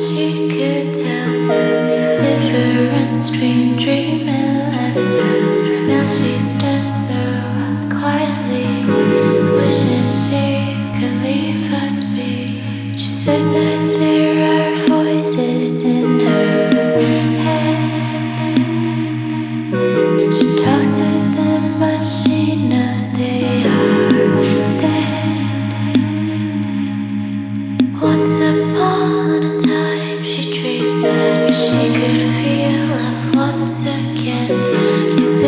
she could.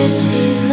There was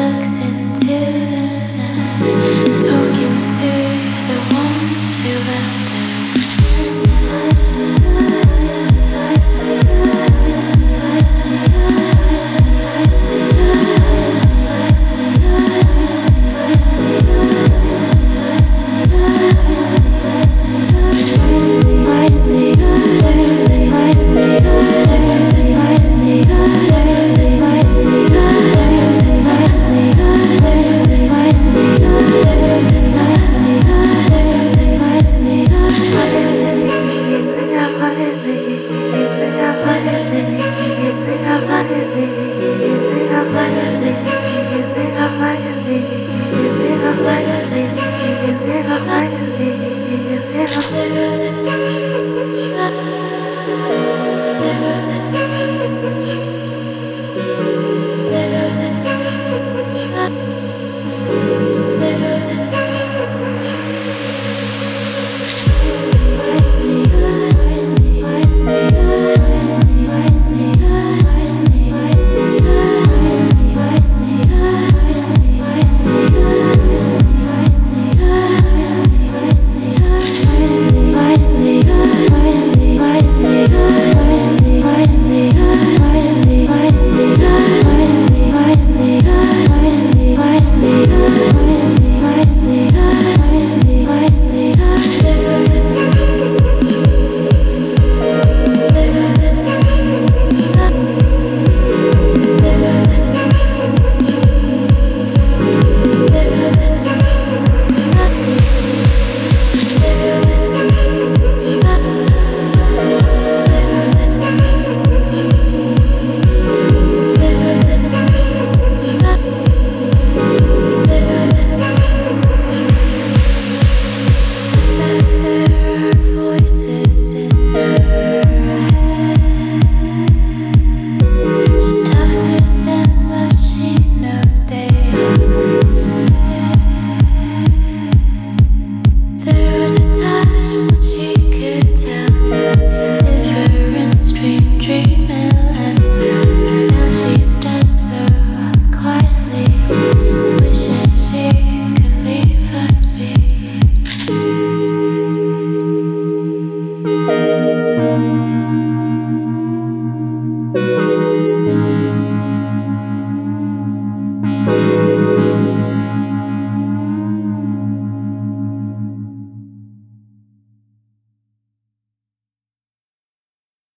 a time